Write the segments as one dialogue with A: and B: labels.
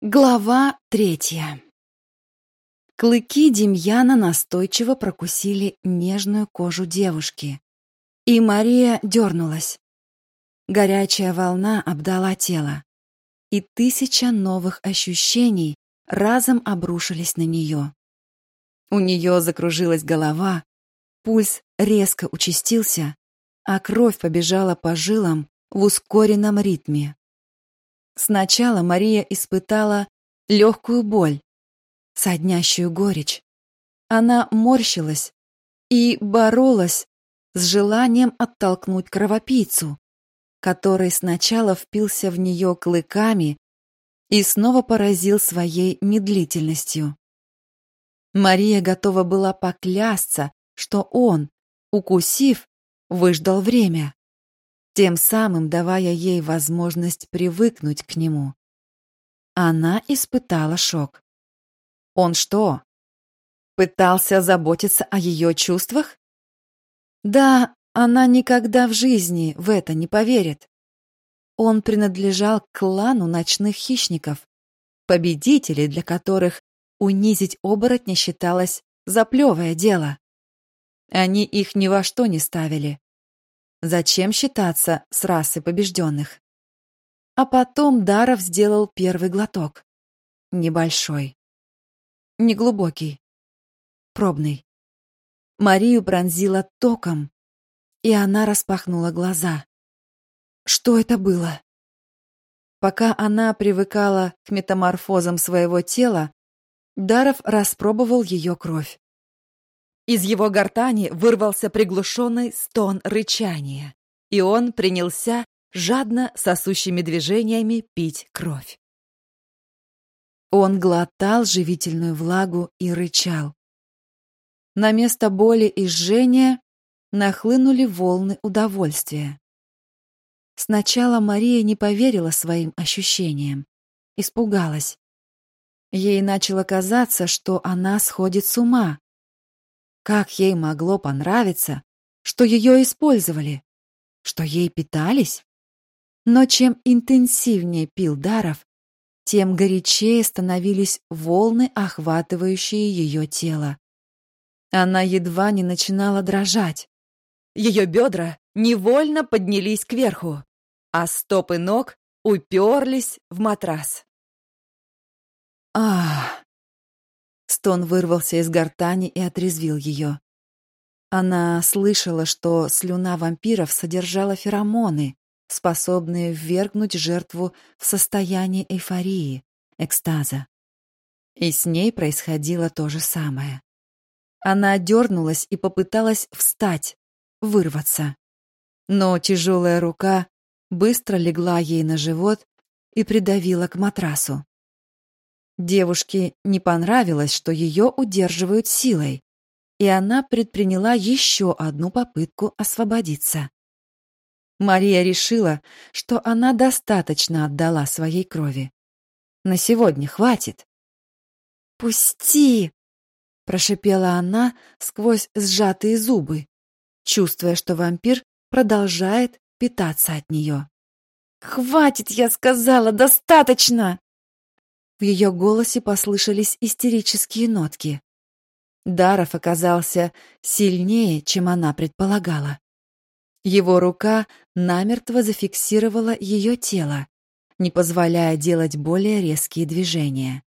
A: Глава третья. Клыки Демьяна настойчиво прокусили нежную кожу девушки, и Мария дернулась. Горячая волна обдала тело, и тысяча новых ощущений разом обрушились на нее. У нее закружилась голова, пульс резко участился, а кровь побежала по жилам в ускоренном ритме. Сначала Мария испытала легкую боль, соднящую горечь. Она морщилась и боролась с желанием оттолкнуть кровопийцу, который сначала впился в нее клыками и снова поразил своей медлительностью. Мария готова была поклясться, что он, укусив, выждал время тем самым давая ей возможность привыкнуть к нему. Она испытала шок. Он что, пытался заботиться о ее чувствах? Да, она никогда в жизни в это не поверит. Он принадлежал к клану ночных хищников, победителей, для которых унизить оборотня считалось заплевое дело. Они их ни во что не ставили, Зачем считаться с расой побежденных? А потом Даров сделал первый глоток. Небольшой. Неглубокий. Пробный. Марию пронзила током, и она распахнула глаза. Что это было? Пока она привыкала к метаморфозам своего тела, Даров распробовал ее кровь. Из его гортани вырвался приглушенный стон рычания, и он принялся жадно сосущими движениями пить кровь. Он глотал живительную влагу и рычал. На место боли и жжения нахлынули волны удовольствия. Сначала Мария не поверила своим ощущениям, испугалась. Ей начало казаться, что она сходит с ума, как ей могло понравиться, что ее использовали, что ей питались? Но чем интенсивнее пил Даров, тем горячее становились волны, охватывающие ее тело. Она едва не начинала дрожать. Ее бедра невольно поднялись кверху, а стопы ног уперлись в матрас. Ах! Стон вырвался из гортани и отрезвил ее. Она слышала, что слюна вампиров содержала феромоны, способные ввергнуть жертву в состояние эйфории, экстаза. И с ней происходило то же самое. Она дернулась и попыталась встать, вырваться. Но тяжелая рука быстро легла ей на живот и придавила к матрасу. Девушке не понравилось, что ее удерживают силой, и она предприняла еще одну попытку освободиться. Мария решила, что она достаточно отдала своей крови. На сегодня хватит. «Пусти!» — прошипела она сквозь сжатые зубы, чувствуя, что вампир продолжает питаться от нее. «Хватит, я сказала, достаточно!» В ее голосе послышались истерические нотки. Даров оказался сильнее, чем она предполагала. Его рука намертво зафиксировала ее тело, не позволяя делать более резкие движения.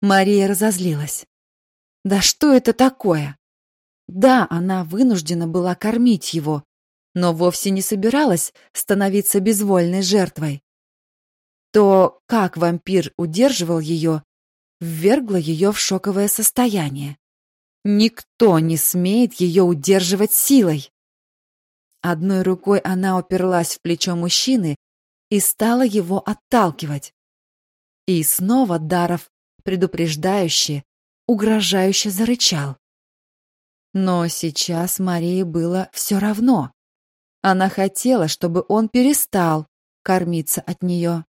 A: Мария разозлилась. Да что это такое? Да, она вынуждена была кормить его, но вовсе не собиралась становиться безвольной жертвой то, как вампир удерживал ее, ввергло ее в шоковое состояние. Никто не смеет ее удерживать силой. Одной рукой она уперлась в плечо мужчины и стала его отталкивать. И снова Даров предупреждающе, угрожающе зарычал. Но сейчас Марии было все равно. Она хотела, чтобы он перестал кормиться от нее.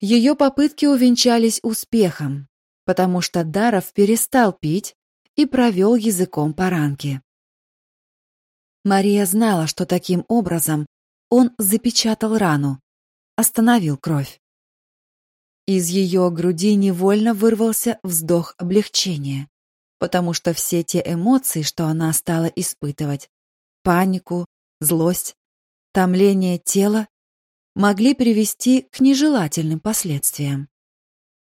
A: Ее попытки увенчались успехом, потому что Даров перестал пить и провел языком по ранке. Мария знала, что таким образом он запечатал рану, остановил кровь. Из ее груди невольно вырвался вздох облегчения, потому что все те эмоции, что она стала испытывать, панику, злость, томление тела, могли привести к нежелательным последствиям.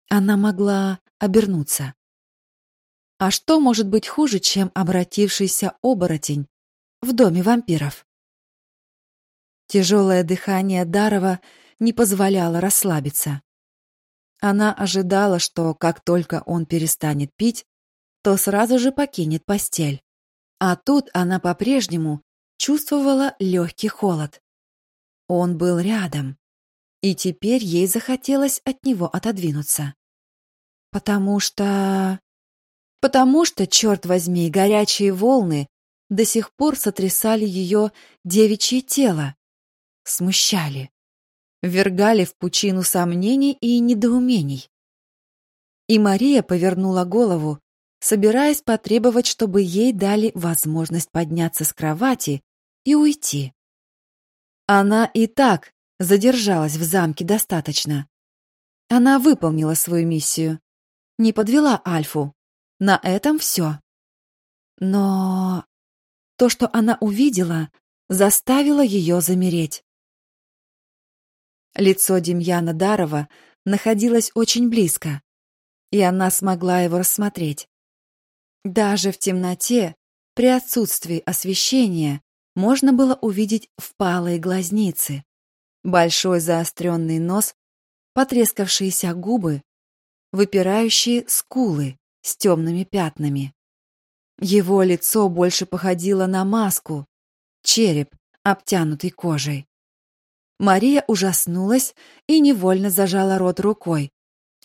A: Она могла обернуться. А что может быть хуже, чем обратившийся оборотень в доме вампиров? Тяжелое дыхание Дарова не позволяло расслабиться. Она ожидала, что как только он перестанет пить, то сразу же покинет постель. А тут она по-прежнему чувствовала легкий холод. Он был рядом, и теперь ей захотелось от него отодвинуться. Потому что... Потому что, черт возьми, горячие волны до сих пор сотрясали ее девичье тело, смущали, ввергали в пучину сомнений и недоумений. И Мария повернула голову, собираясь потребовать, чтобы ей дали возможность подняться с кровати и уйти. Она и так задержалась в замке достаточно. Она выполнила свою миссию, не подвела Альфу. На этом все. Но то, что она увидела, заставило ее замереть. Лицо Демьяна Дарова находилось очень близко, и она смогла его рассмотреть. Даже в темноте, при отсутствии освещения, можно было увидеть впалые глазницы, большой заостренный нос, потрескавшиеся губы, выпирающие скулы с темными пятнами. Его лицо больше походило на маску, череп, обтянутый кожей. Мария ужаснулась и невольно зажала рот рукой,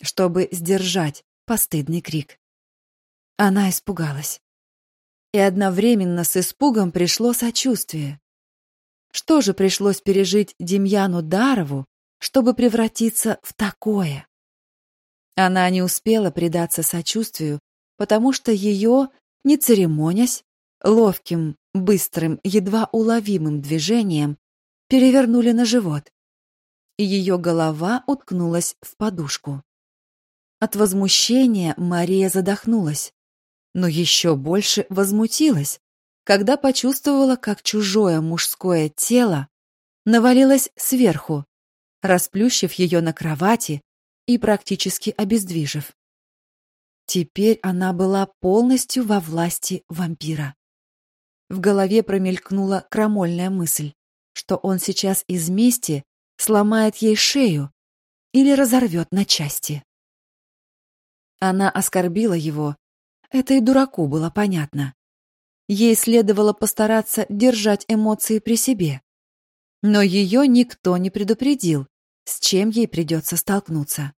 A: чтобы сдержать постыдный крик. Она испугалась. И одновременно с испугом пришло сочувствие. Что же пришлось пережить Демьяну Дарову, чтобы превратиться в такое? Она не успела предаться сочувствию, потому что ее, не церемонясь, ловким, быстрым, едва уловимым движением перевернули на живот, и ее голова уткнулась в подушку. От возмущения Мария задохнулась но еще больше возмутилась, когда почувствовала, как чужое мужское тело навалилось сверху, расплющив ее на кровати и практически обездвижив. Теперь она была полностью во власти вампира. В голове промелькнула крамольная мысль, что он сейчас из мести сломает ей шею или разорвет на части. Она оскорбила его это и дураку было понятно. Ей следовало постараться держать эмоции при себе. Но ее никто не предупредил, с чем ей придется столкнуться.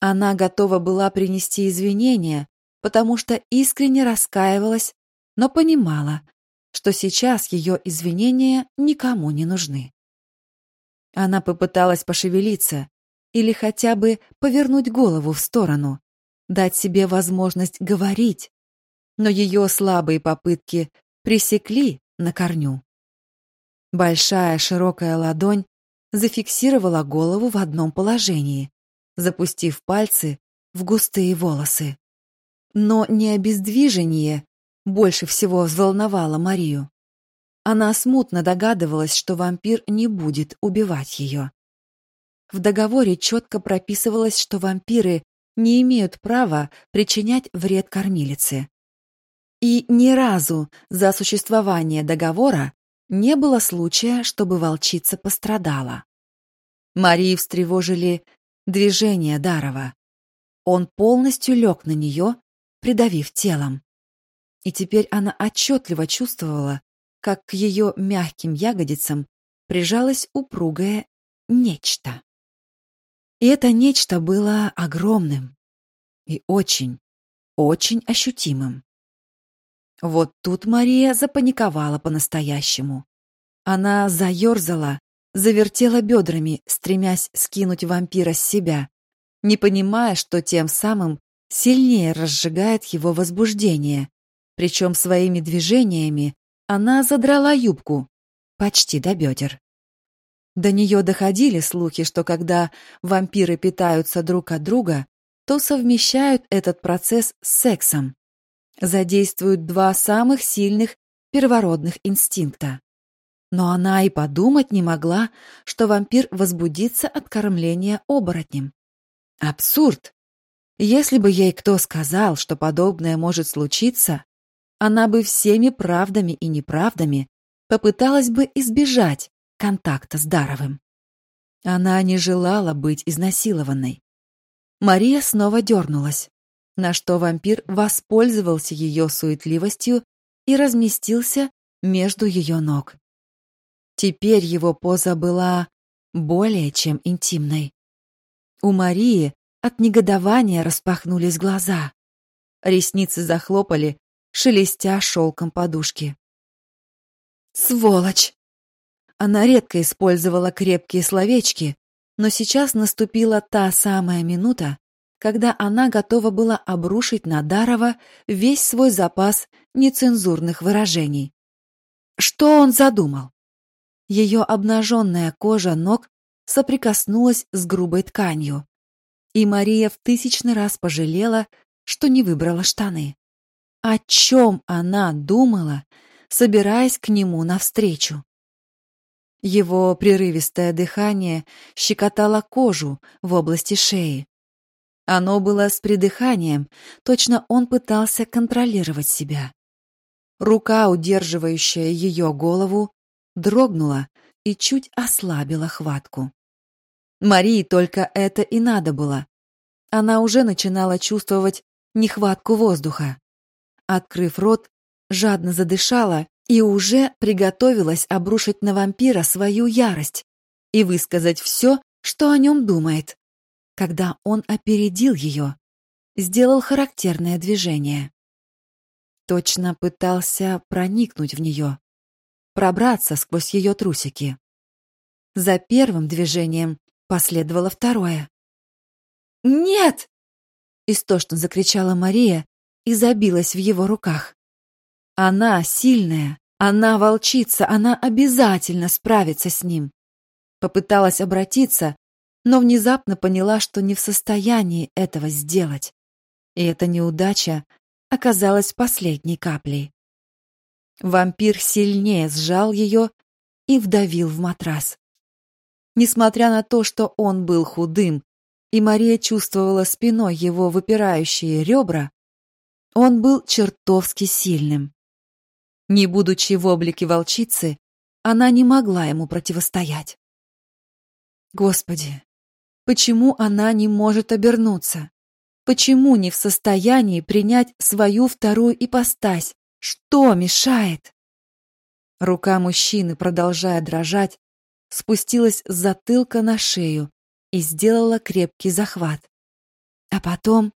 A: Она готова была принести извинения, потому что искренне раскаивалась, но понимала, что сейчас ее извинения никому не нужны. Она попыталась пошевелиться или хотя бы повернуть голову в сторону, дать себе возможность говорить, но ее слабые попытки пресекли на корню. Большая широкая ладонь зафиксировала голову в одном положении, запустив пальцы в густые волосы. Но не обездвижение больше всего взволновало Марию. Она смутно догадывалась, что вампир не будет убивать ее. В договоре четко прописывалось, что вампиры не имеют права причинять вред кормилице. И ни разу за существование договора не было случая, чтобы волчица пострадала. Марии встревожили движения Дарова. Он полностью лег на нее, придавив телом. И теперь она отчетливо чувствовала, как к ее мягким ягодицам прижалось упругое нечто. И это нечто было огромным и очень, очень ощутимым. Вот тут Мария запаниковала по-настоящему. Она заерзала, завертела бедрами, стремясь скинуть вампира с себя, не понимая, что тем самым сильнее разжигает его возбуждение. Причем своими движениями она задрала юбку почти до бедер. До нее доходили слухи, что когда вампиры питаются друг от друга, то совмещают этот процесс с сексом. Задействуют два самых сильных первородных инстинкта. Но она и подумать не могла, что вампир возбудится от кормления оборотнем. Абсурд! Если бы ей кто сказал, что подобное может случиться, она бы всеми правдами и неправдами попыталась бы избежать контакта с Даровым. Она не желала быть изнасилованной. Мария снова дернулась, на что вампир воспользовался ее суетливостью и разместился между ее ног. Теперь его поза была более чем интимной. У Марии от негодования распахнулись глаза. Ресницы захлопали, шелестя шелком подушки. «Сволочь!» Она редко использовала крепкие словечки, но сейчас наступила та самая минута, когда она готова была обрушить на Дарова весь свой запас нецензурных выражений. Что он задумал? Ее обнаженная кожа ног соприкоснулась с грубой тканью, и Мария в тысячный раз пожалела, что не выбрала штаны. О чем она думала, собираясь к нему навстречу? Его прерывистое дыхание щекотало кожу в области шеи. Оно было с придыханием, точно он пытался контролировать себя. Рука, удерживающая ее голову, дрогнула и чуть ослабила хватку. Марии только это и надо было. Она уже начинала чувствовать нехватку воздуха. Открыв рот, жадно задышала и уже приготовилась обрушить на вампира свою ярость и высказать все, что о нем думает, когда он опередил ее, сделал характерное движение. Точно пытался проникнуть в нее, пробраться сквозь ее трусики. За первым движением последовало второе. «Нет!» — истошно закричала Мария и забилась в его руках. Она сильная, она волчица, она обязательно справится с ним. Попыталась обратиться, но внезапно поняла, что не в состоянии этого сделать. И эта неудача оказалась последней каплей. Вампир сильнее сжал ее и вдавил в матрас. Несмотря на то, что он был худым, и Мария чувствовала спиной его выпирающие ребра, он был чертовски сильным. Не будучи в облике волчицы, она не могла ему противостоять. Господи, почему она не может обернуться? Почему не в состоянии принять свою вторую ипостась? Что мешает? Рука мужчины, продолжая дрожать, спустилась с затылка на шею и сделала крепкий захват. А потом...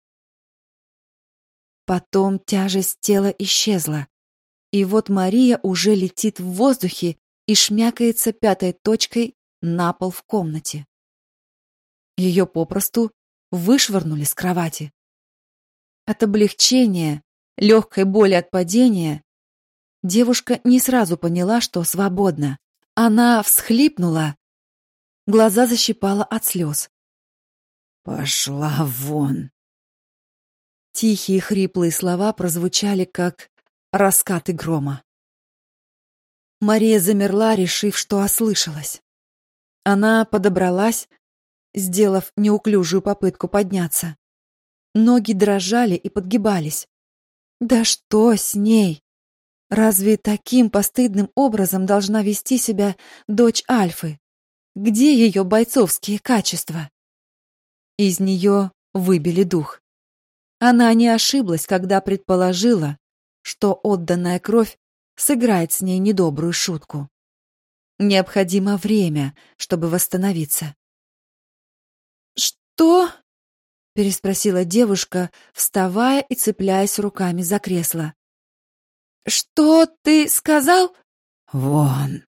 A: Потом тяжесть тела исчезла, и вот Мария уже летит в воздухе и шмякается пятой точкой на пол в комнате. Ее попросту вышвырнули с кровати. От облегчения, легкой боли от падения, девушка не сразу поняла, что свободна. Она всхлипнула, глаза защипала от слез. «Пошла вон!» Тихие хриплые слова прозвучали, как раскаты грома. Мария замерла, решив, что ослышалась. Она подобралась, сделав неуклюжую попытку подняться. Ноги дрожали и подгибались. Да что с ней? Разве таким постыдным образом должна вести себя дочь Альфы? Где ее бойцовские качества? Из нее выбили дух. Она не ошиблась, когда предположила, что отданная кровь сыграет с ней недобрую шутку. Необходимо время, чтобы восстановиться. «Что?» — переспросила девушка, вставая и цепляясь руками за кресло. «Что ты сказал?» «Вон!»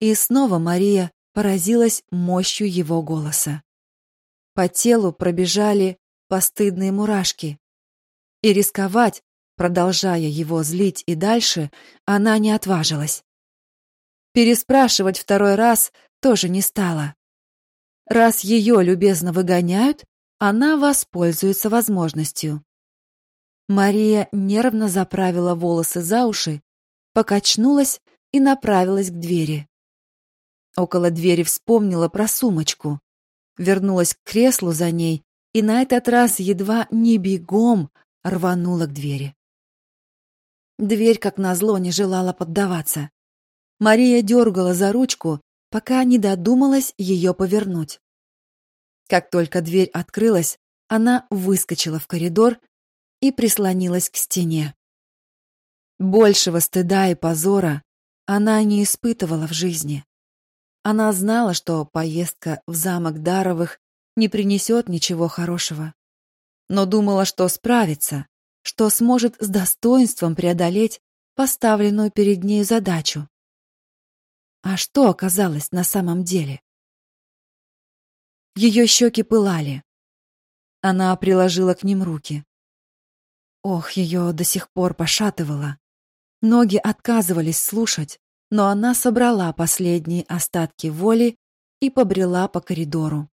A: И снова Мария поразилась мощью его голоса. По телу пробежали постыдные мурашки. И рисковать, Продолжая его злить и дальше, она не отважилась. Переспрашивать второй раз тоже не стала. Раз ее любезно выгоняют, она воспользуется возможностью. Мария нервно заправила волосы за уши, покачнулась и направилась к двери. Около двери вспомнила про сумочку, вернулась к креслу за ней и на этот раз едва не бегом рванула к двери. Дверь, как назло, не желала поддаваться. Мария дергала за ручку, пока не додумалась ее повернуть. Как только дверь открылась, она выскочила в коридор и прислонилась к стене. Большего стыда и позора она не испытывала в жизни. Она знала, что поездка в замок Даровых не принесет ничего хорошего. Но думала, что справится, что сможет с достоинством преодолеть поставленную перед ней задачу. А что оказалось на самом деле? Ее щеки пылали. Она приложила к ним руки. Ох, ее до сих пор пошатывало. Ноги отказывались слушать, но она собрала последние остатки воли и побрела по коридору.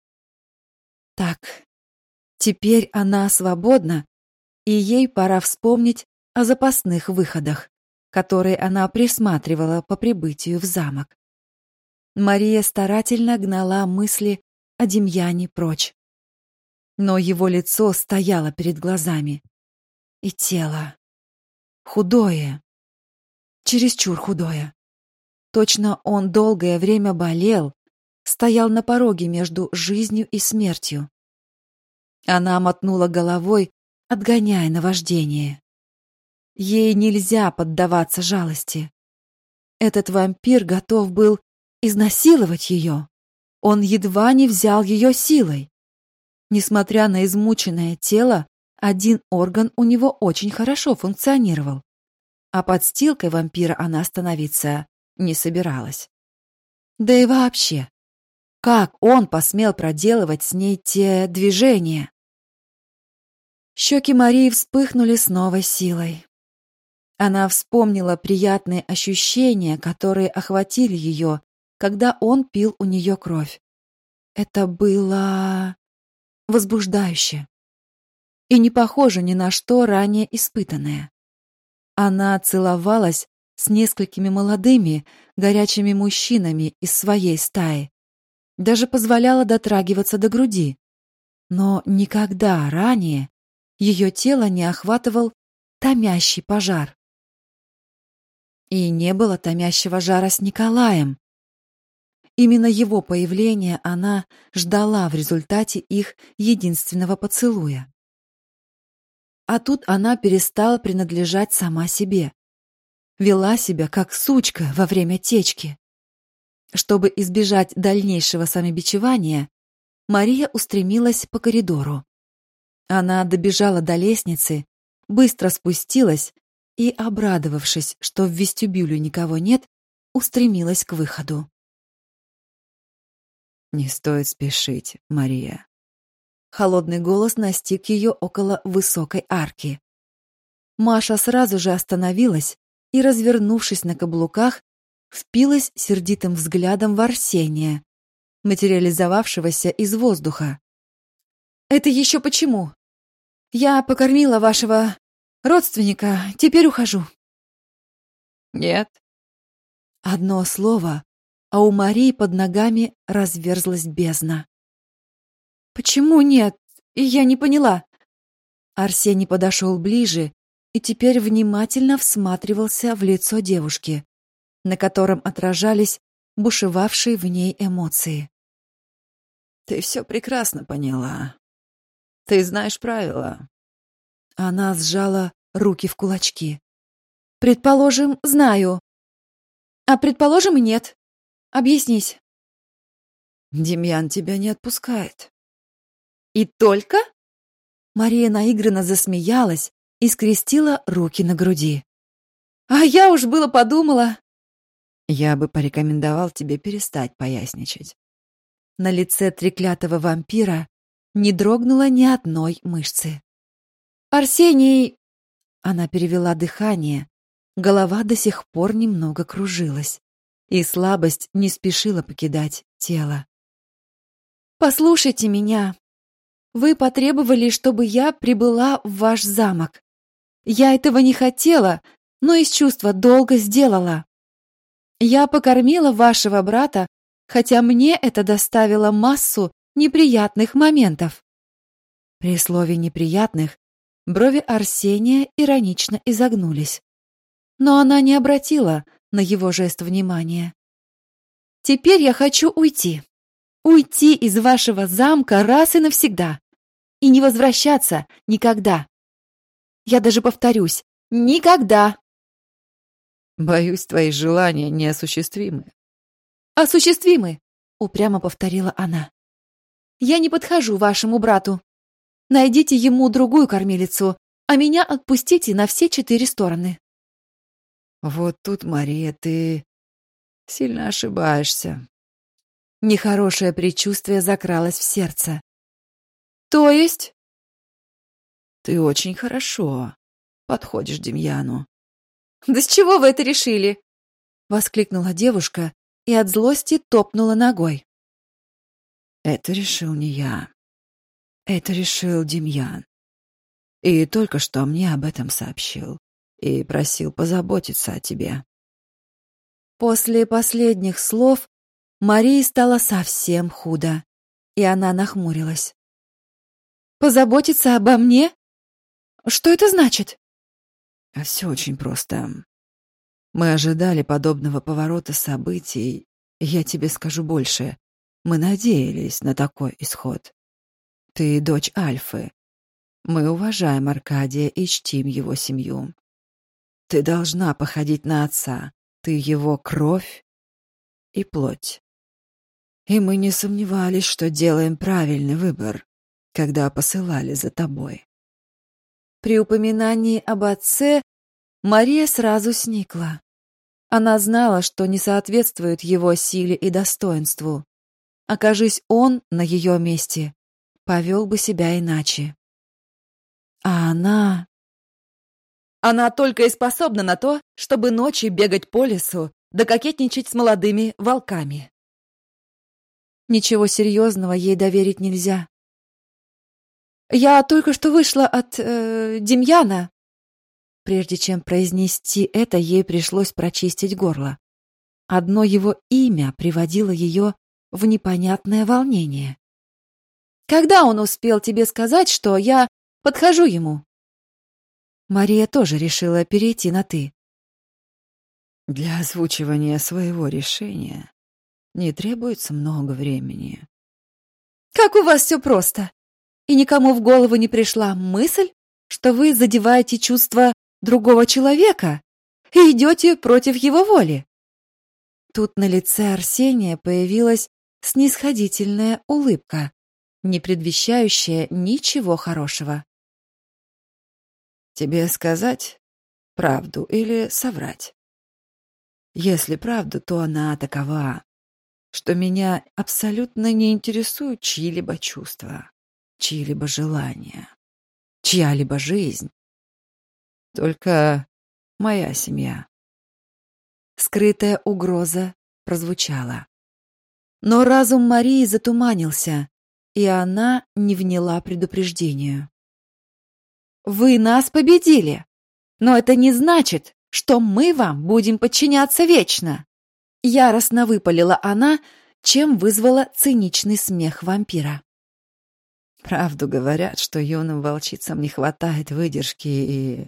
A: Так, теперь она свободна, и ей пора вспомнить о запасных выходах, которые она присматривала по прибытию в замок. Мария старательно гнала мысли о Демьяне прочь. Но его лицо стояло перед глазами. И тело. Худое. Чересчур худое. Точно он долгое время болел, стоял на пороге между жизнью и смертью. Она мотнула головой, отгоняя наваждение. Ей нельзя поддаваться жалости. Этот вампир готов был изнасиловать ее. Он едва не взял ее силой. Несмотря на измученное тело, один орган у него очень хорошо функционировал. А подстилкой вампира она становиться не собиралась. Да и вообще, как он посмел проделывать с ней те движения? Щеки Марии вспыхнули с новой силой. Она вспомнила приятные ощущения, которые охватили ее, когда он пил у нее кровь. Это было возбуждающе и не похоже ни на что ранее испытанное. Она целовалась с несколькими молодыми, горячими мужчинами из своей стаи, даже позволяла дотрагиваться до груди. Но никогда ранее ее тело не охватывал томящий пожар. И не было томящего жара с Николаем, Именно его появление она ждала в результате их единственного поцелуя. А тут она перестала принадлежать сама себе. Вела себя как сучка во время течки. Чтобы избежать дальнейшего самобичевания, Мария устремилась по коридору. Она добежала до лестницы, быстро спустилась и, обрадовавшись, что в вестибюле никого нет, устремилась к выходу.
B: Не стоит спешить, Мария.
A: Холодный голос настиг ее около высокой арки. Маша сразу же остановилась и, развернувшись на каблуках, впилась сердитым взглядом в Арсения, материализовавшегося из воздуха. «Это еще почему? Я покормила вашего родственника, теперь ухожу».
B: «Нет».
A: Одно слово, а у Марии под ногами разверзлась бездна. «Почему нет? Я не поняла». Арсений подошел ближе и теперь внимательно всматривался в лицо девушки, на котором отражались бушевавшие в ней эмоции.
B: «Ты все прекрасно поняла. Ты знаешь правила».
A: Она сжала руки в кулачки. «Предположим, знаю. А предположим, нет. Объяснись.
B: Демьян тебя не отпускает.
A: И только? Мария наигранно засмеялась и скрестила руки на груди. А я уж было подумала.
B: Я бы порекомендовал тебе перестать поясничать.
A: На лице треклятого вампира не дрогнуло ни одной мышцы. Арсений... Она перевела дыхание. Голова до сих пор немного кружилась. и слабость не спешила покидать тело. «Послушайте меня. Вы потребовали, чтобы я прибыла в ваш замок. Я этого не хотела, но из чувства долга сделала. Я покормила вашего брата, хотя мне это доставило массу неприятных моментов. При слове «неприятных» брови Арсения иронично изогнулись. Но она не обратила на его жест внимания. «Теперь я хочу уйти. Уйти из вашего замка раз и навсегда. И не возвращаться никогда. Я даже повторюсь, никогда!»
B: «Боюсь, твои желания неосуществимы».
A: «Осуществимы!» — упрямо повторила она. «Я не подхожу вашему брату. Найдите ему другую кормилицу, а меня отпустите на все четыре стороны».
B: «Вот тут, Мария, ты сильно ошибаешься».
A: Нехорошее предчувствие закралось в сердце. «То есть?»
B: «Ты очень хорошо подходишь Демьяну».
A: «Да с чего вы это решили?» — воскликнула девушка и от злости топнула ногой.
B: «Это решил не я. Это решил Демьян. И только что мне об этом сообщил. И просил позаботиться о тебе.
A: После последних слов Марии стало совсем худо, и она нахмурилась. «Позаботиться обо мне? Что это значит?»
B: А все очень просто. Мы ожидали подобного поворота событий. Я тебе скажу больше. Мы надеялись на такой исход. Ты дочь Альфы. Мы уважаем Аркадия и чтим его семью. Ты должна походить на отца. Ты его кровь и плоть. И мы не сомневались, что делаем правильный выбор, когда посылали за тобой.
A: При упоминании об отце Мария сразу сникла. Она знала, что не соответствует его силе и достоинству. Окажись он на ее месте, повел бы себя иначе. А она... Она только и способна на то, чтобы ночью бегать по лесу да кокетничать с молодыми волками. Ничего серьезного ей доверить нельзя. Я только что вышла от э, Демьяна. Прежде чем произнести это, ей пришлось прочистить горло. Одно его имя приводило ее в непонятное волнение. Когда он успел тебе сказать, что я подхожу ему? Мария тоже решила перейти на «ты».
B: Для озвучивания своего решения не требуется много времени.
A: Как у вас все просто! И никому в голову не пришла мысль, что вы задеваете чувства другого человека и идете против его воли. Тут на лице Арсения появилась снисходительная улыбка не предвещающее ничего хорошего.
B: Тебе сказать правду или соврать? Если правду, то она такова, что меня абсолютно не интересуют чьи-либо чувства, чьи-либо желания, чья-либо жизнь. Только моя семья.
A: Скрытая угроза прозвучала. Но разум Марии затуманился, и она не вняла предупреждению. «Вы нас победили, но это не значит, что мы вам будем подчиняться вечно!» Яростно выпалила она, чем вызвала циничный смех вампира.
B: Правду говорят, что юным волчицам не хватает выдержки и...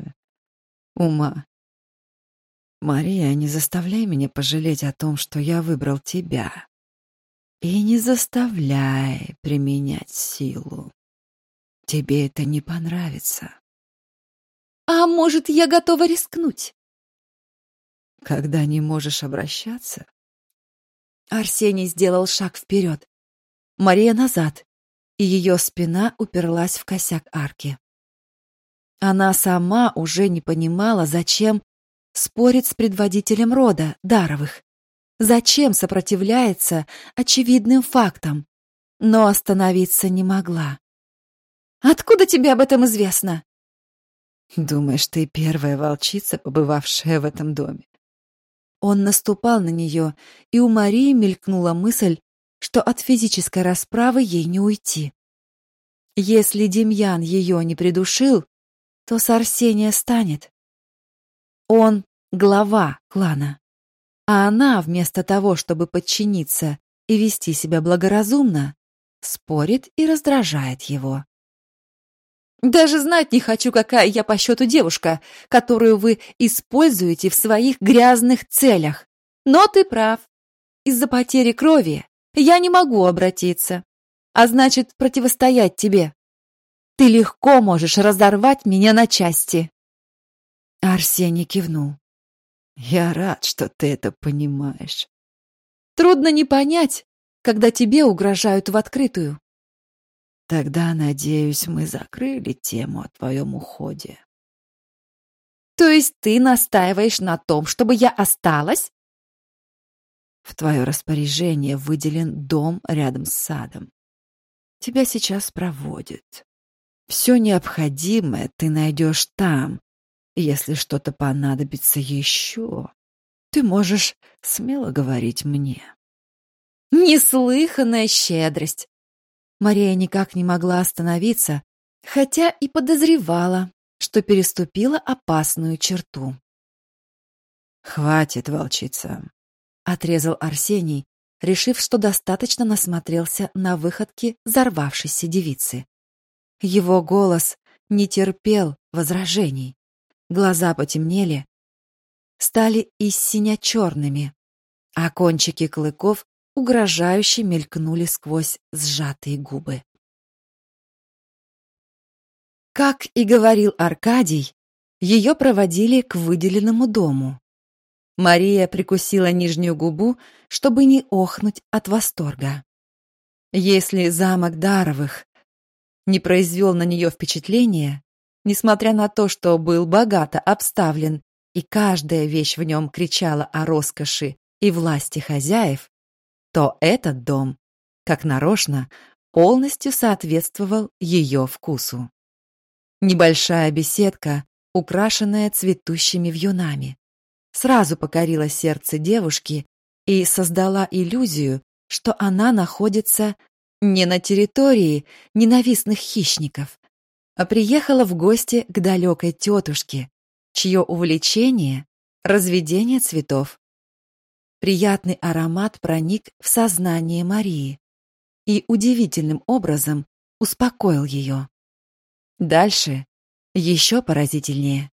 B: ума. Мария, не заставляй меня пожалеть о том, что я выбрал тебя. И не заставляй применять силу. Тебе это не понравится.
A: А может, я готова рискнуть?
B: Когда не можешь обращаться?
A: Арсений сделал шаг вперед. Мария назад, и ее спина уперлась в косяк арки. Она сама уже не понимала, зачем спорит с предводителем рода Даровых. Зачем сопротивляется очевидным фактам? Но остановиться не могла. «Откуда тебе об этом известно?»
B: «Думаешь, ты первая волчица, побывавшая в этом доме?
A: Он наступал на нее, и у Марии мелькнула мысль, что от физической расправы ей не уйти. Если Демьян ее не придушил, то с Арсения станет. Он глава клана. А она, вместо того, чтобы подчиниться и вести себя благоразумно, спорит и раздражает его. Даже знать не хочу, какая я по счету девушка, которую вы используете в своих грязных целях. Но ты прав. Из-за потери крови я не могу обратиться, а значит, противостоять тебе. Ты легко можешь разорвать меня на части. Арсений кивнул.
B: Я рад, что ты это понимаешь.
A: Трудно не понять, когда тебе угрожают в открытую.
B: Тогда, надеюсь, мы закрыли тему о твоем уходе.
A: То есть ты настаиваешь на том, чтобы я осталась?
B: В твое распоряжение выделен дом рядом с садом. Тебя сейчас проводят. Все необходимое ты найдешь там. Если что-то понадобится еще, ты можешь смело говорить мне.
A: Неслыханная щедрость. Мария никак не могла остановиться, хотя и подозревала, что переступила опасную черту.
B: «Хватит, волчица», — отрезал Арсений, решив, что достаточно насмотрелся на выходки взорвавшейся девицы.
A: Его голос не терпел возражений. Глаза потемнели, стали и синя-черными, а кончики клыков угрожающе мелькнули сквозь сжатые губы. Как и говорил Аркадий, ее проводили к выделенному дому. Мария прикусила нижнюю губу, чтобы не охнуть от восторга. Если замок Даровых не произвел на нее впечатления, несмотря на то, что был богато обставлен и каждая вещь в нем кричала о роскоши и власти хозяев, то этот дом, как нарочно, полностью соответствовал ее вкусу. Небольшая беседка, украшенная цветущими вьюнами, сразу покорила сердце девушки и создала иллюзию, что она находится не на территории ненавистных хищников, а приехала в гости к далекой тетушке, чье увлечение — разведение цветов. Приятный аромат проник в сознание Марии и удивительным образом успокоил ее. Дальше еще поразительнее.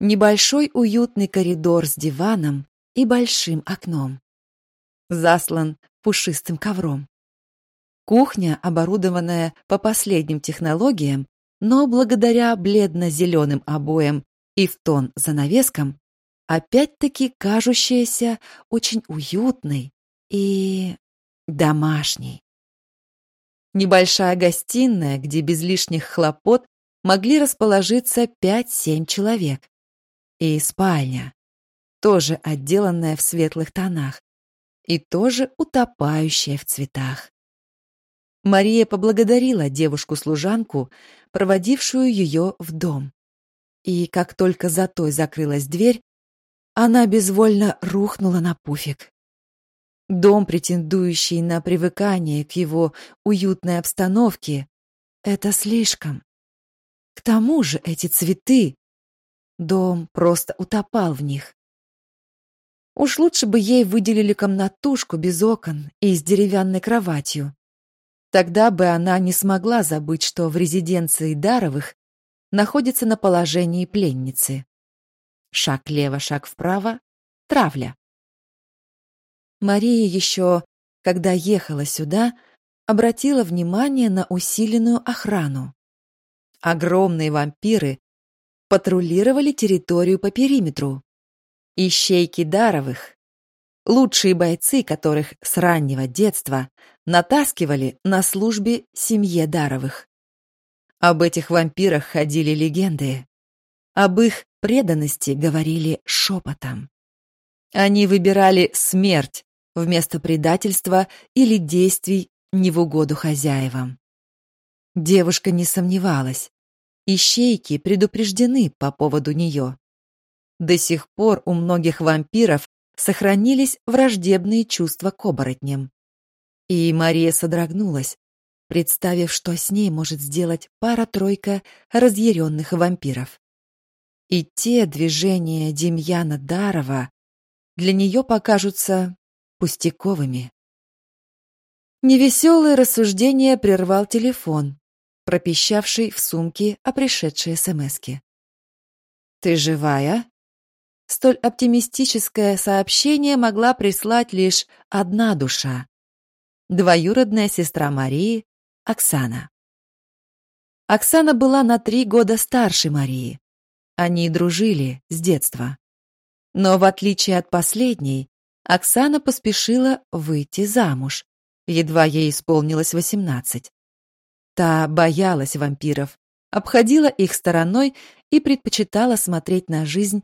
A: Небольшой уютный коридор с диваном и большим окном. Заслан пушистым ковром. Кухня, оборудованная по последним технологиям, но благодаря бледно-зеленым обоям и в тон занавескам, опять-таки кажущаяся очень уютной и домашней. Небольшая гостиная, где без лишних хлопот могли расположиться 5-7 человек. И спальня, тоже отделанная в светлых тонах и тоже утопающая в цветах. Мария поблагодарила девушку-служанку, проводившую ее в дом. И как только за той закрылась дверь, она безвольно рухнула на пуфик. Дом, претендующий на привыкание к его уютной обстановке, это слишком. К тому же эти цветы... Дом просто утопал в них. Уж лучше бы ей выделили комнатушку без окон и с деревянной кроватью. Тогда бы она не смогла забыть, что в резиденции Даровых находится на положении пленницы. Шаг лево, шаг вправо — травля. Мария еще, когда ехала сюда, обратила внимание на усиленную охрану. Огромные вампиры патрулировали территорию по периметру. Ищейки Даровых, лучшие бойцы которых с раннего детства натаскивали на службе семье Даровых. Об этих вампирах ходили легенды. Об их преданности говорили шепотом. Они выбирали смерть вместо предательства или действий не в угоду хозяевам. Девушка не сомневалась. Ищейки предупреждены по поводу нее. До сих пор у многих вампиров сохранились враждебные чувства к оборотням. И Мария содрогнулась, представив, что с ней может сделать пара-тройка разъяренных вампиров. И те движения Демьяна Дарова для нее покажутся пустяковыми. Невеселые рассуждения прервал телефон, пропищавший в сумке о пришедшей СМСке. «Ты живая?» Столь оптимистическое сообщение могла прислать лишь одна душа — двоюродная сестра Марии, Оксана. Оксана была на три года старше Марии. Они дружили с детства. Но в отличие от последней, Оксана поспешила выйти замуж, едва ей исполнилось восемнадцать. Та боялась вампиров, обходила их стороной и предпочитала смотреть на жизнь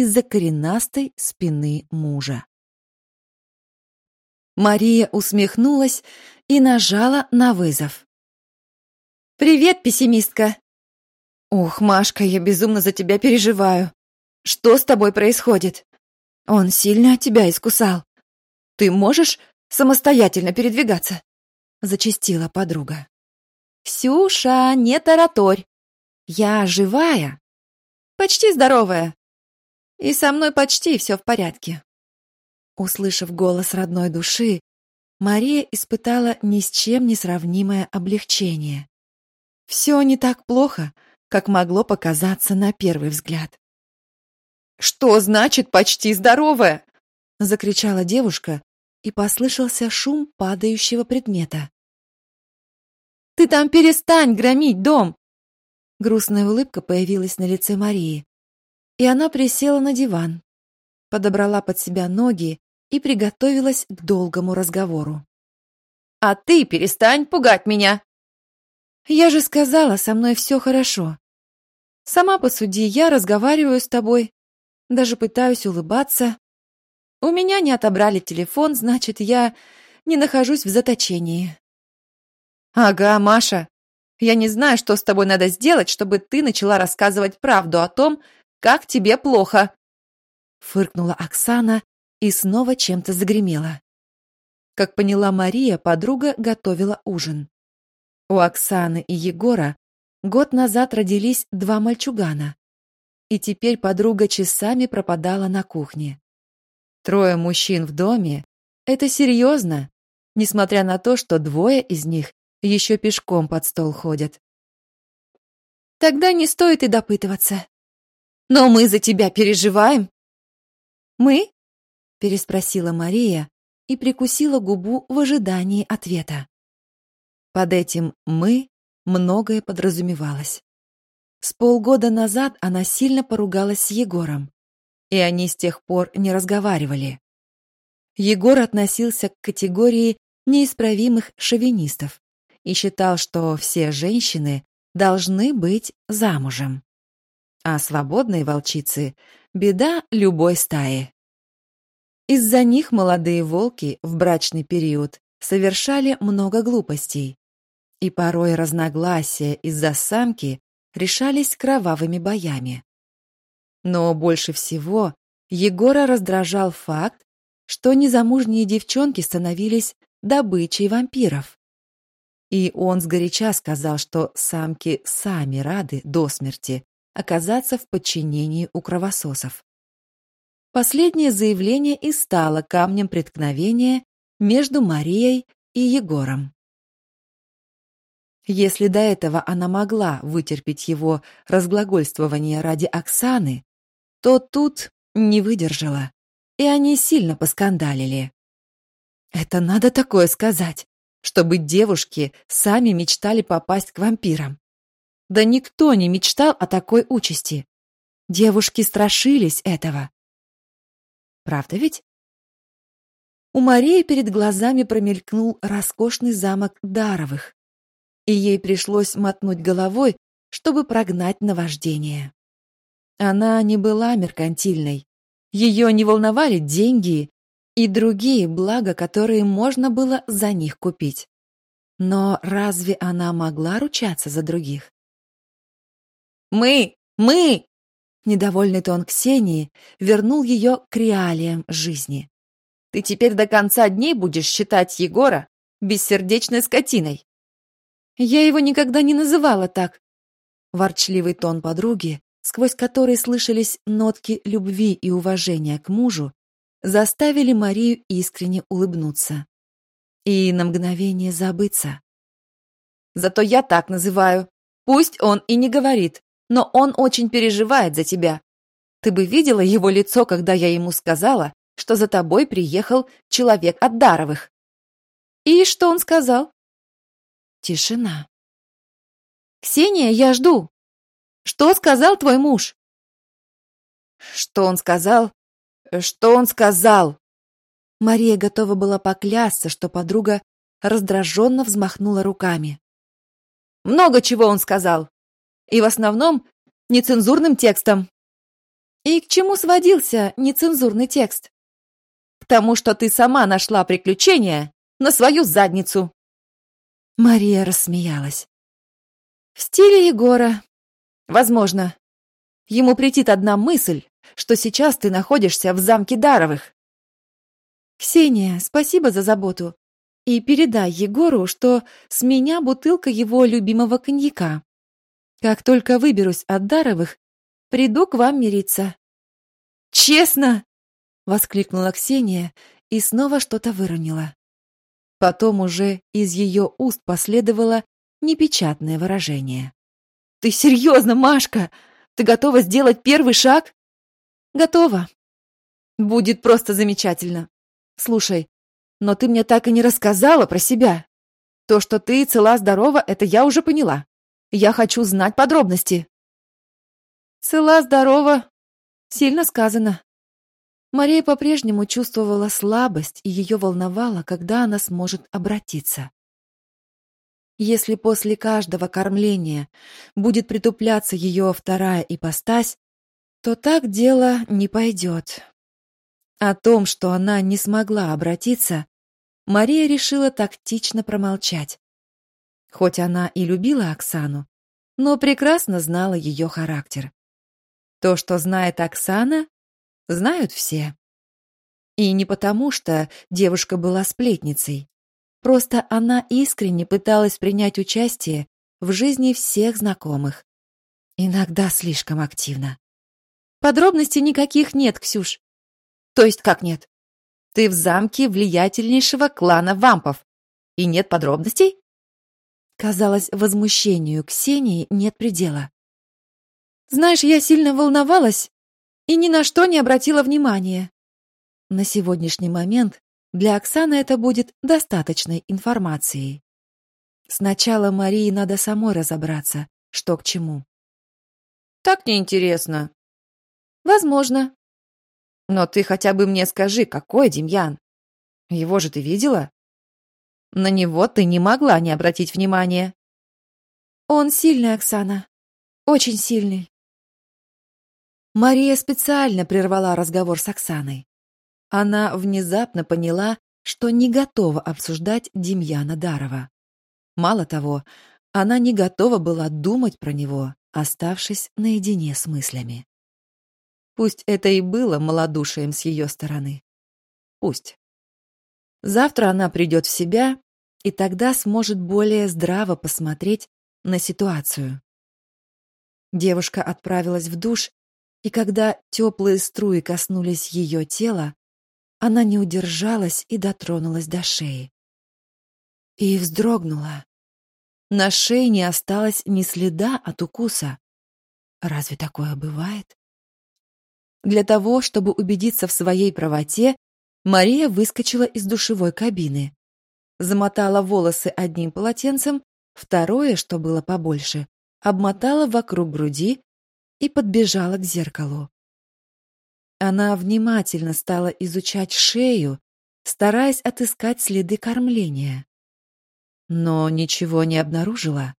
A: из-за коренастой спины мужа. Мария усмехнулась и нажала на вызов. «Привет, пессимистка!» «Ух, Машка, я безумно за тебя переживаю. Что с тобой происходит? Он сильно тебя искусал. Ты можешь самостоятельно передвигаться?» Зачастила подруга. «Ксюша, не тараторь. Я живая, почти здоровая. И со мной почти все в порядке». Услышав голос родной души, Мария испытала ни с чем не сравнимое облегчение. Все не так плохо, как могло показаться на первый взгляд. «Что значит почти здоровая?» — закричала девушка, и послышался шум падающего предмета. Ты там перестань громить дом!» Грустная улыбка появилась на лице Марии. И она присела на диван, подобрала под себя ноги и приготовилась к долгому разговору. «А ты перестань пугать меня!» «Я же сказала, со мной все хорошо. Сама посуди, я разговариваю с тобой, даже пытаюсь улыбаться. У меня не отобрали телефон, значит, я не нахожусь в заточении. «Ага, Маша. Я не знаю, что с тобой надо сделать, чтобы ты начала рассказывать правду о том, как тебе плохо». Фыркнула Оксана и снова чем-то загремела. Как поняла Мария, подруга готовила ужин. У Оксаны и Егора год назад родились два мальчугана. И теперь подруга часами пропадала на кухне. Трое мужчин в доме — это серьезно, несмотря на то, что двое из них еще пешком под стол ходят. Тогда не стоит и допытываться. Но мы за тебя переживаем. Мы? Переспросила Мария и прикусила губу в ожидании ответа. Под этим «мы» многое подразумевалось. С полгода назад она сильно поругалась с Егором, и они с тех пор не разговаривали. Егор относился к категории неисправимых шовинистов и считал, что все женщины должны быть замужем. А свободные волчицы — беда любой стаи. Из-за них молодые волки в брачный период совершали много глупостей, и порой разногласия из-за самки решались кровавыми боями. Но больше всего Егора раздражал факт, что незамужние девчонки становились добычей вампиров. И он сгоряча сказал, что самки сами рады до смерти оказаться в подчинении у кровососов. Последнее заявление и стало камнем преткновения между Марией и Егором. Если до этого она могла вытерпеть его разглагольствование ради Оксаны, то тут не выдержала, и они сильно поскандалили. Это надо такое сказать чтобы девушки сами мечтали попасть к вампирам. Да никто не мечтал о такой участи. Девушки страшились этого. Правда ведь? У Марии перед глазами промелькнул роскошный замок Даровых, и ей пришлось мотнуть головой, чтобы прогнать наваждение. Она не была меркантильной. Ее не волновали деньги и другие блага, которые можно было за них купить. Но разве она могла ручаться за других? «Мы! Мы!» Недовольный тон Ксении вернул ее к реалиям жизни. «Ты теперь до конца дней будешь считать Егора бессердечной скотиной». «Я его никогда не называла так». Ворчливый тон подруги, сквозь который слышались нотки любви и уважения к мужу, заставили Марию искренне улыбнуться. И на мгновение забыться. «Зато я так называю. Пусть он и не говорит, но он очень переживает за тебя. Ты бы видела его лицо, когда я ему сказала, что за тобой приехал человек от Даровых. И что он сказал? Тишина. «Ксения, я жду. Что сказал твой муж?» «Что он сказал? Что он сказал?» Мария готова была поклясться, что подруга раздраженно взмахнула руками. «Много чего он сказал и в основном нецензурным текстом. И к чему сводился нецензурный текст? К тому, что ты сама нашла приключения на свою задницу. Мария рассмеялась. В стиле Егора. Возможно. Ему претит одна мысль, что сейчас ты находишься в замке Даровых. Ксения, спасибо за заботу. И передай Егору, что с меня бутылка его любимого коньяка. Как только выберусь от Даровых, приду к вам мириться». «Честно!» — воскликнула Ксения и снова что-то выронила. Потом уже из ее уст последовало непечатное выражение. «Ты серьезно, Машка? Ты готова сделать первый шаг?» «Готова. Будет просто замечательно. Слушай, но ты мне так и не рассказала про себя. То, что ты цела-здорова, это я уже поняла. Я хочу знать подробности. Цела, здорова. Сильно сказано. Мария по-прежнему чувствовала слабость, и ее волновало, когда она сможет обратиться. Если после каждого кормления будет притупляться ее вторая ипостась, то так дело не пойдет. О том, что она не смогла обратиться, Мария решила тактично промолчать. Хоть она и любила Оксану, но прекрасно знала ее характер. То, что знает Оксана, знают все. И не потому, что девушка была сплетницей. Просто она искренне пыталась принять участие в жизни всех знакомых. Иногда слишком активно. Подробностей никаких нет, Ксюш. То есть как нет? Ты в замке влиятельнейшего клана вампов. И нет подробностей? Казалось, возмущению Ксении нет предела. «Знаешь, я сильно волновалась и ни на что не обратила внимания. На сегодняшний момент для Оксаны это будет достаточной информацией. Сначала Марии надо самой разобраться, что к чему. «Так неинтересно». «Возможно». «Но ты хотя бы мне скажи, какой Демьян? Его же ты видела?» На него ты не могла не обратить внимания. Он сильный, Оксана. Очень сильный. Мария специально прервала разговор с Оксаной. Она внезапно поняла, что не готова обсуждать Демьяна Дарова. Мало того, она не готова была думать про него, оставшись наедине с мыслями. Пусть это и было малодушием с ее стороны. Пусть. Завтра она придет в себя и тогда сможет более здраво посмотреть на ситуацию. Девушка отправилась в душ, и когда теплые струи коснулись ее тела, она не удержалась и дотронулась до шеи. И вздрогнула. На шее не осталось ни следа от укуса. Разве такое бывает? Для того, чтобы убедиться в своей правоте, Мария выскочила из душевой кабины. Замотала волосы одним полотенцем, второе, что было побольше, обмотала вокруг груди и подбежала к зеркалу. Она внимательно стала изучать шею, стараясь отыскать следы кормления. Но ничего не обнаружила.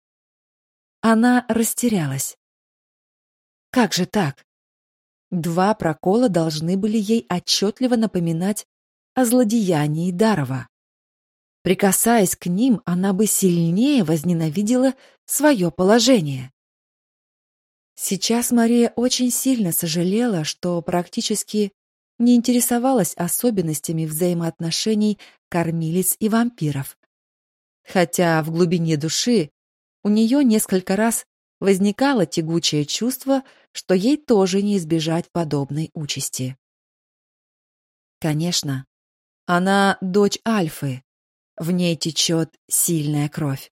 A: Она растерялась. Как же так? Два прокола должны были ей отчетливо напоминать о злодеянии Дарова. Прикасаясь к ним, она бы сильнее возненавидела свое положение. Сейчас Мария очень сильно сожалела, что практически не интересовалась особенностями взаимоотношений кормилец и вампиров. Хотя в глубине души у нее несколько раз возникало тягучее чувство, что ей тоже не избежать подобной участи. Конечно, она дочь Альфы, в ней течет сильная кровь.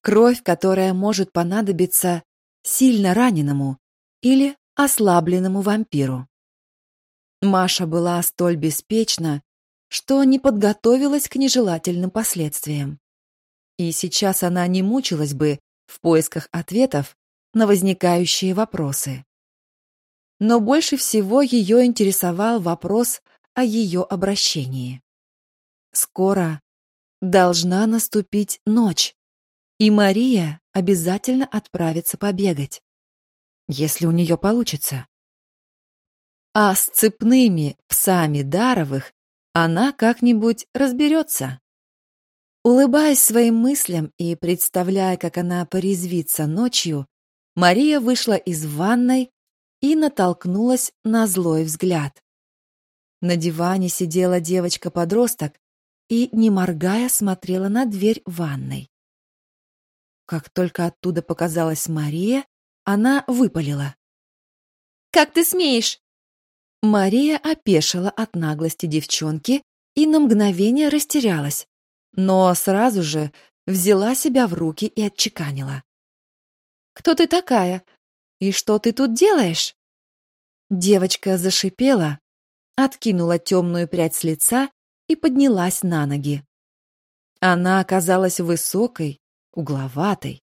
A: Кровь, которая может понадобиться сильно раненому или ослабленному вампиру. Маша была столь беспечна, что не подготовилась к нежелательным последствиям. И сейчас она не мучилась бы в поисках ответов на возникающие вопросы. Но больше всего ее интересовал вопрос о ее обращении. Скоро должна наступить ночь, и Мария обязательно отправится побегать, если у нее получится. А с цепными псами Даровых она как-нибудь разберется. Улыбаясь своим мыслям и представляя, как она порезвится ночью, Мария вышла из ванной и натолкнулась на злой взгляд. На диване сидела девочка-подросток и, не моргая, смотрела на дверь ванной. Как только оттуда показалась Мария, она выпалила. «Как ты смеешь?» Мария опешила от наглости девчонки и на мгновение растерялась, но сразу же взяла себя в руки и отчеканила. «Кто ты такая? И что ты тут делаешь?» Девочка зашипела, откинула темную прядь с лица и поднялась на ноги. Она оказалась высокой, угловатой.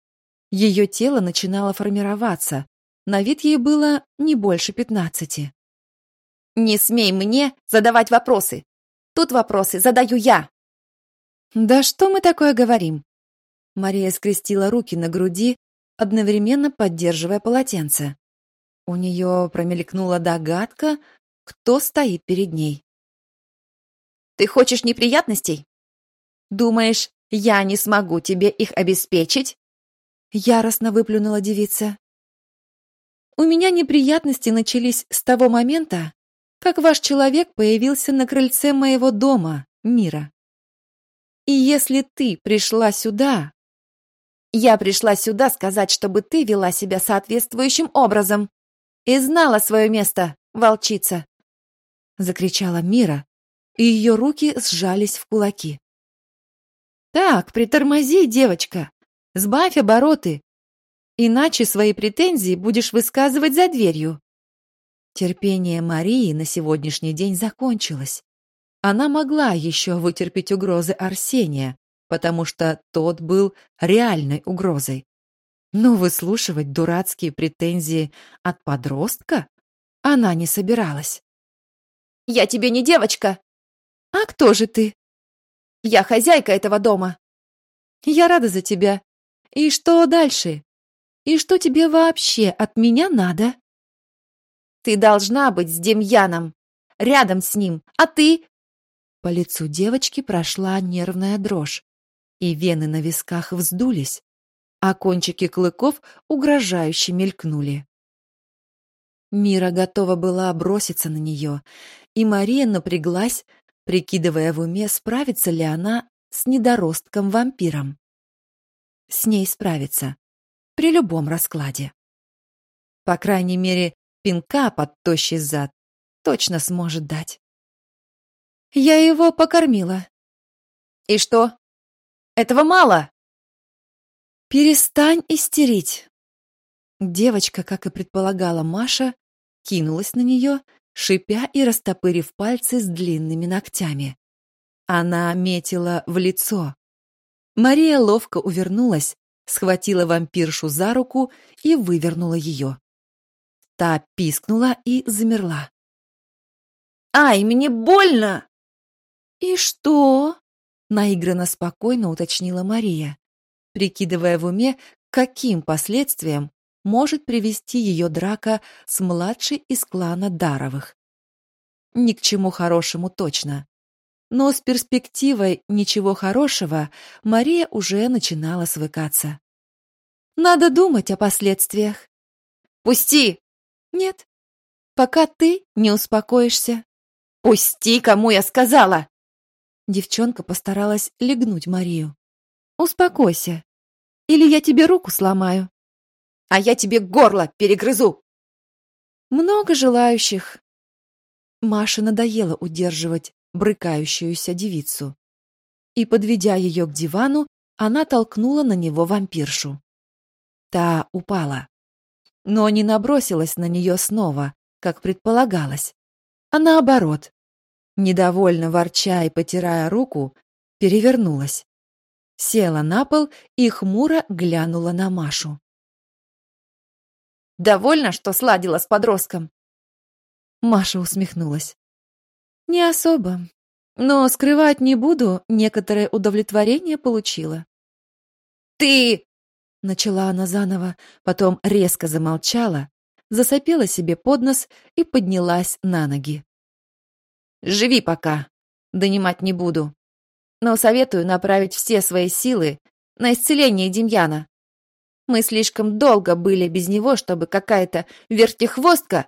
A: Ее тело начинало формироваться, на вид ей было не больше пятнадцати. «Не смей мне задавать вопросы! Тут вопросы задаю я!» «Да что мы такое говорим?» Мария скрестила руки на груди, одновременно поддерживая полотенце. У нее промелькнула догадка, кто стоит перед ней. «Ты хочешь неприятностей? Думаешь, я не смогу тебе их обеспечить?» Яростно выплюнула девица. «У меня неприятности начались с того момента, как ваш человек появился на крыльце моего дома, Мира. И если ты пришла сюда... Я пришла сюда сказать, чтобы ты вела себя соответствующим образом и знала свое место, волчица!» Закричала Мира, и ее руки сжались в кулаки. «Так, притормози, девочка, сбавь обороты, иначе свои претензии будешь высказывать за дверью». Терпение Марии на сегодняшний день закончилось. Она могла еще вытерпеть угрозы Арсения, потому что тот был реальной угрозой. Но выслушивать дурацкие претензии от подростка она не собиралась. «Я тебе не девочка!» «А кто же ты?» Я хозяйка этого дома. Я рада за тебя. И что дальше? И что тебе вообще от меня надо? Ты должна быть с Демьяном, рядом с ним, а ты...» По лицу девочки прошла нервная дрожь, и вены на висках вздулись, а кончики клыков угрожающе мелькнули. Мира готова была броситься на нее, и Мария напряглась, прикидывая в уме, справится ли она с недоростком-вампиром. С ней справится. При любом раскладе. По крайней мере, пинка под тощий зад точно сможет дать. Я его покормила. И что? Этого мало? Перестань истерить. Девочка, как и предполагала Маша, кинулась на нее шипя и растопырив пальцы с длинными ногтями. Она метила в лицо. Мария ловко увернулась, схватила вампиршу за руку и вывернула ее. Та пискнула и замерла. «Ай, мне больно!» «И что?» — наигранно спокойно уточнила Мария, прикидывая в уме, каким последствиям может привести ее драка с младшей из клана Даровых. Ни к чему хорошему точно. Но с перспективой ничего хорошего Мария уже начинала свыкаться. Надо думать о последствиях.
C: Пусти!»
A: «Нет, пока ты не успокоишься».
C: «Пусти, кому я сказала!»
A: Девчонка постаралась легнуть Марию. «Успокойся, или я тебе руку сломаю».
C: «А я тебе горло перегрызу!»
A: «Много желающих». Маше надоело удерживать брыкающуюся девицу. И, подведя ее к дивану, она толкнула на него вампиршу. Та упала. Но не набросилась на нее снова, как предполагалось, а наоборот, недовольно ворча и потирая руку, перевернулась. Села на пол и хмуро глянула на Машу.
C: «Довольно, что сладила с подростком?»
A: Маша усмехнулась. «Не особо. Но скрывать не буду, некоторое удовлетворение получила».
C: «Ты...»
A: — начала она заново, потом резко замолчала, засопела себе под нос и поднялась на ноги.
C: Живи пока. Донимать не буду. Но советую направить все свои силы на исцеление Демьяна. Мы слишком долго были без него, чтобы какая-то вертихвостка...»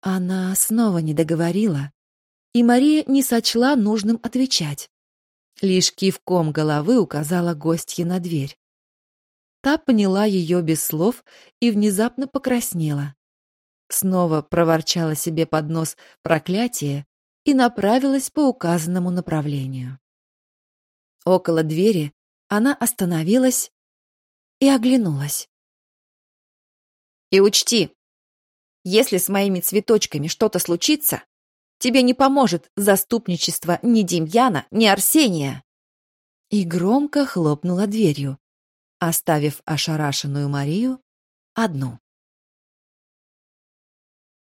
A: Она снова не договорила, и Мария не сочла нужным отвечать. Лишь кивком головы указала гостье на дверь. Та поняла ее без слов и внезапно покраснела. Снова проворчала себе под нос проклятие и направилась по указанному направлению. Около двери она остановилась и оглянулась.
C: «И учти, если с моими цветочками что-то случится, тебе не поможет заступничество ни Демьяна, ни Арсения!»
A: И громко хлопнула дверью, оставив ошарашенную Марию одну.